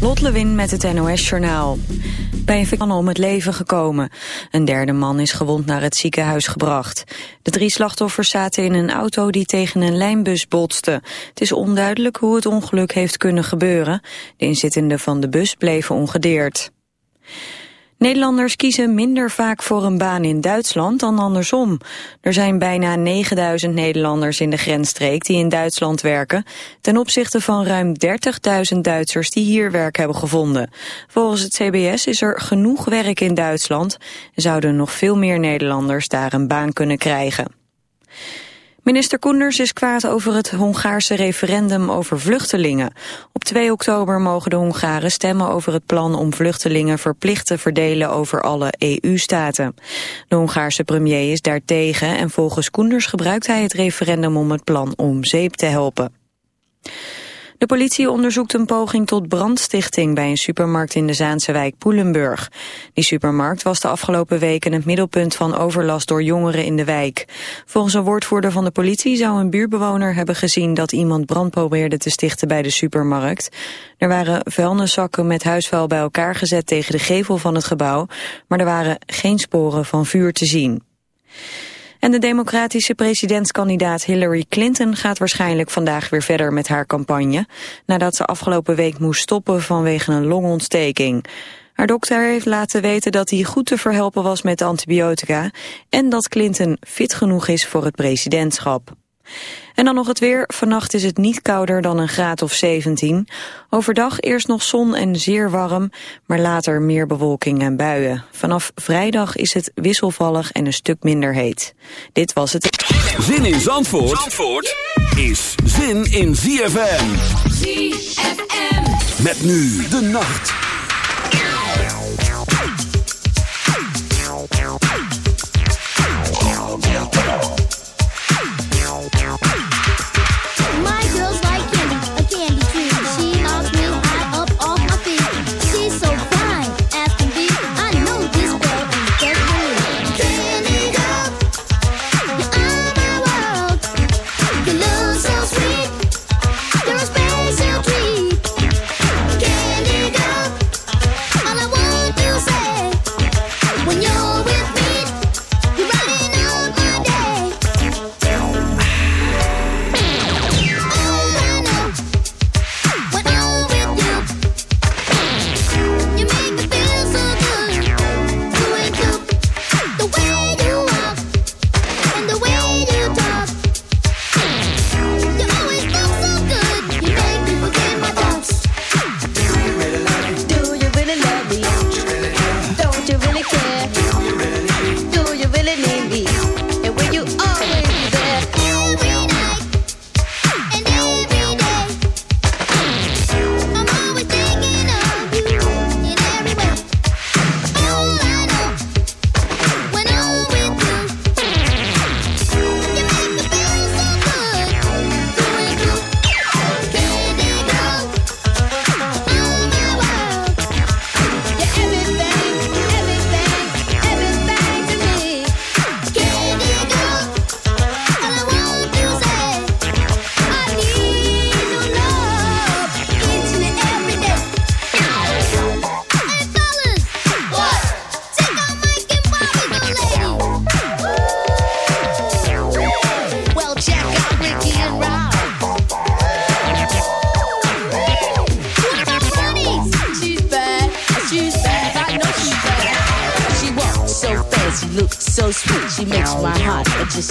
Lot Lewin met het NOS-journaal. Bij een man om het leven gekomen. Een derde man is gewond naar het ziekenhuis gebracht. De drie slachtoffers zaten in een auto die tegen een lijnbus botste. Het is onduidelijk hoe het ongeluk heeft kunnen gebeuren. De inzittenden van de bus bleven ongedeerd. Nederlanders kiezen minder vaak voor een baan in Duitsland dan andersom. Er zijn bijna 9000 Nederlanders in de grensstreek die in Duitsland werken... ten opzichte van ruim 30.000 Duitsers die hier werk hebben gevonden. Volgens het CBS is er genoeg werk in Duitsland... en zouden nog veel meer Nederlanders daar een baan kunnen krijgen. Minister Koenders is kwaad over het Hongaarse referendum over vluchtelingen. Op 2 oktober mogen de Hongaren stemmen over het plan om vluchtelingen verplicht te verdelen over alle EU-staten. De Hongaarse premier is daartegen en volgens Koenders gebruikt hij het referendum om het plan om zeep te helpen. De politie onderzoekt een poging tot brandstichting bij een supermarkt in de Zaanse wijk Poelenburg. Die supermarkt was de afgelopen weken het middelpunt van overlast door jongeren in de wijk. Volgens een woordvoerder van de politie zou een buurbewoner hebben gezien dat iemand brand probeerde te stichten bij de supermarkt. Er waren vuilniszakken met huisvuil bij elkaar gezet tegen de gevel van het gebouw, maar er waren geen sporen van vuur te zien. En de democratische presidentskandidaat Hillary Clinton gaat waarschijnlijk vandaag weer verder met haar campagne, nadat ze afgelopen week moest stoppen vanwege een longontsteking. Haar dokter heeft laten weten dat hij goed te verhelpen was met antibiotica en dat Clinton fit genoeg is voor het presidentschap. En dan nog het weer. Vannacht is het niet kouder dan een graad of 17. Overdag eerst nog zon en zeer warm, maar later meer bewolking en buien. Vanaf vrijdag is het wisselvallig en een stuk minder heet. Dit was het. Zin in Zandvoort, Zandvoort is zin in ZFM. ZFM. Met nu de nacht.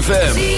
ZFM.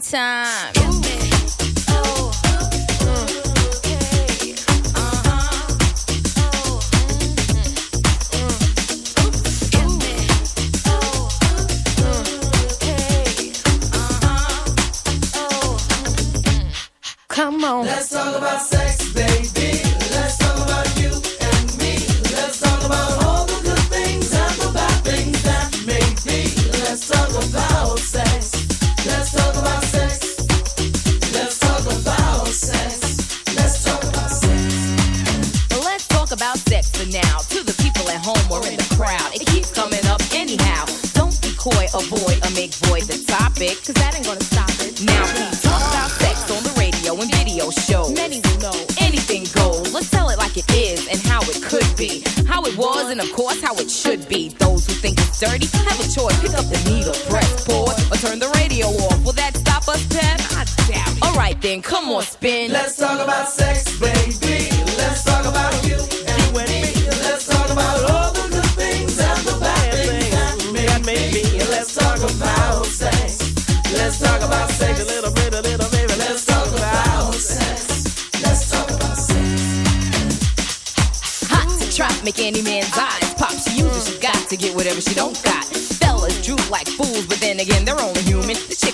time.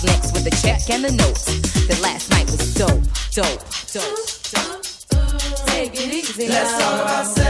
sex. Next with the check and the note. That last night was dope, dope, dope, dope. Take it easy. Let's talk about sex,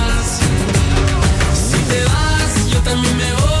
Tá cantando meu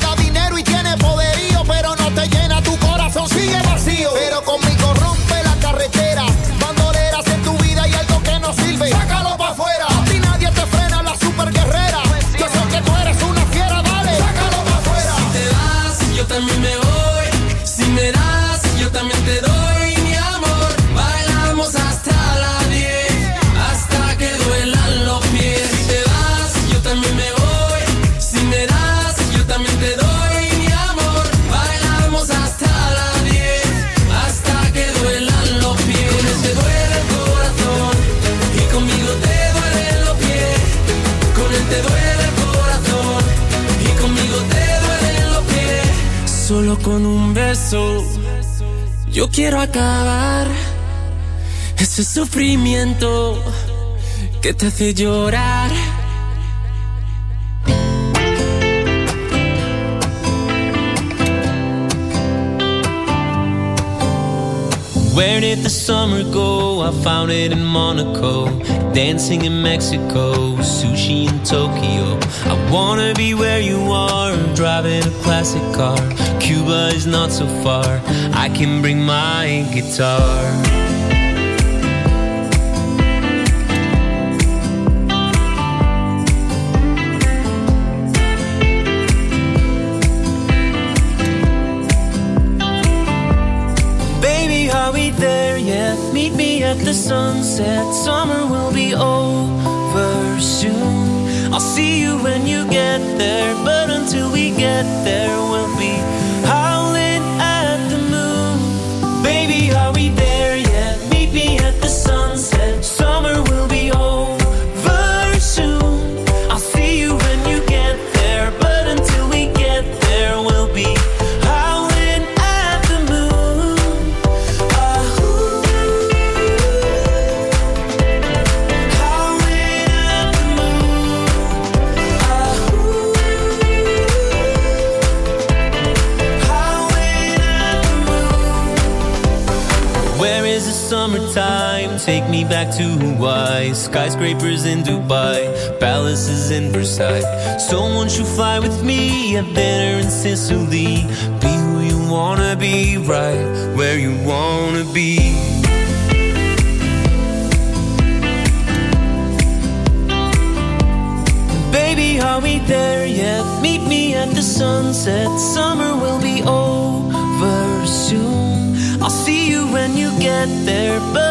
yo quiero acabar ese sufrimiento que te hace llorar. Where did the summer go? I found it in Monaco, dancing in Mexico, sushi in Tokyo. I wanna be where you are, driving a classic car. Cuba is not so far, I can bring my guitar. Baby, are we there yet? Meet me at the sunset. Summer will be over soon. I'll see you when you get there, but back to Hawaii. Skyscrapers in Dubai, palaces in Versailles. Someone you fly with me, have dinner in Sicily. Be who you wanna be, right where you wanna be. Baby, are we there yet? Meet me at the sunset. Summer will be over soon. I'll see you when you get there, but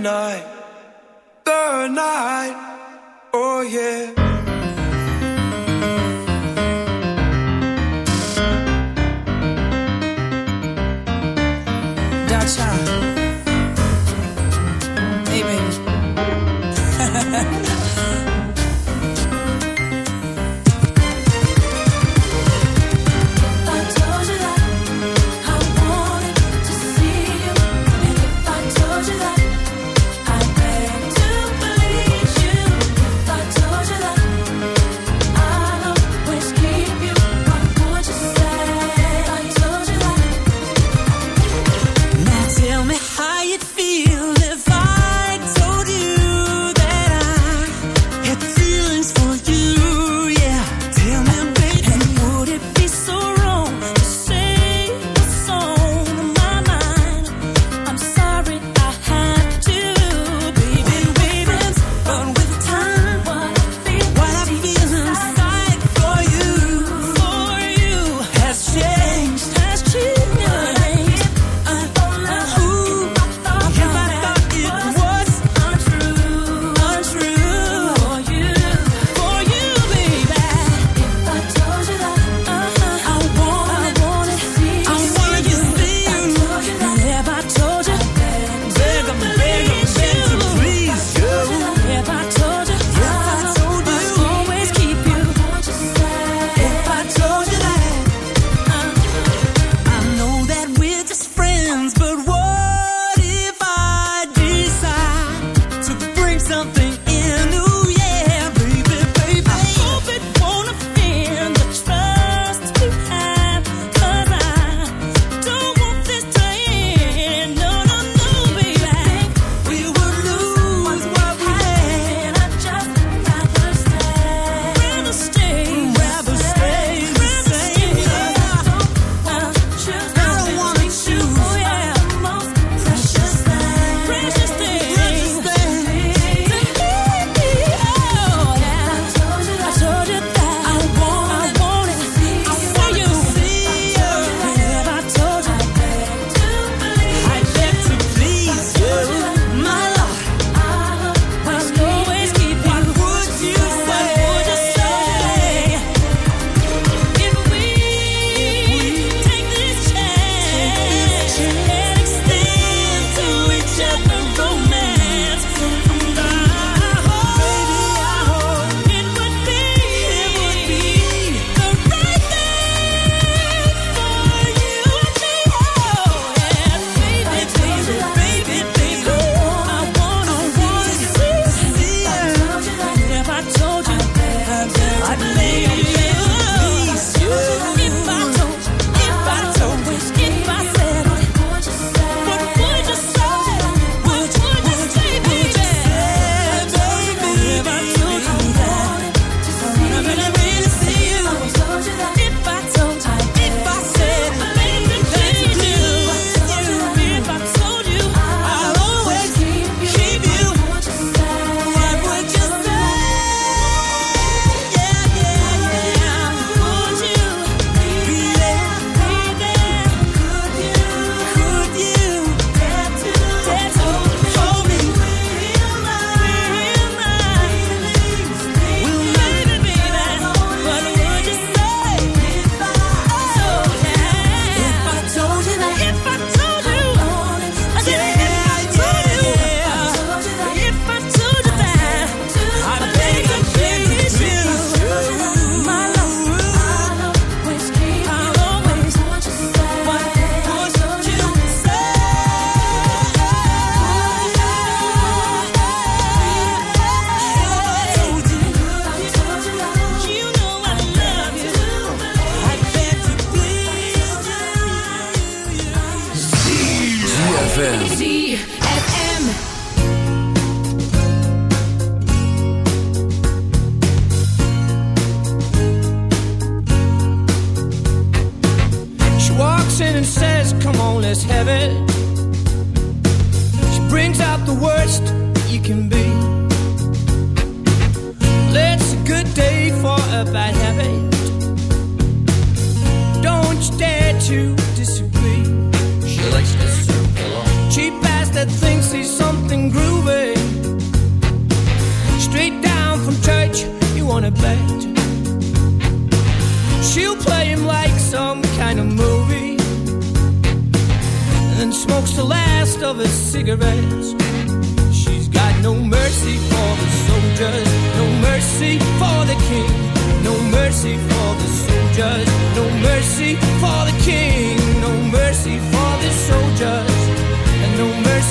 Night,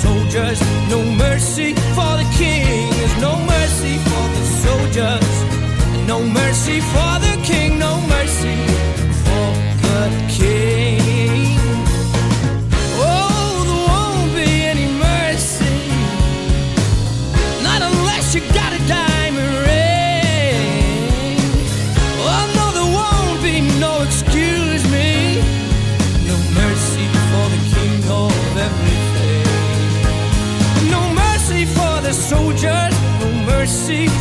soldiers. No mercy for the king. There's no mercy for the soldiers. No mercy for the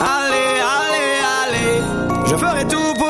Allez, allez, allez, je ferai tout pour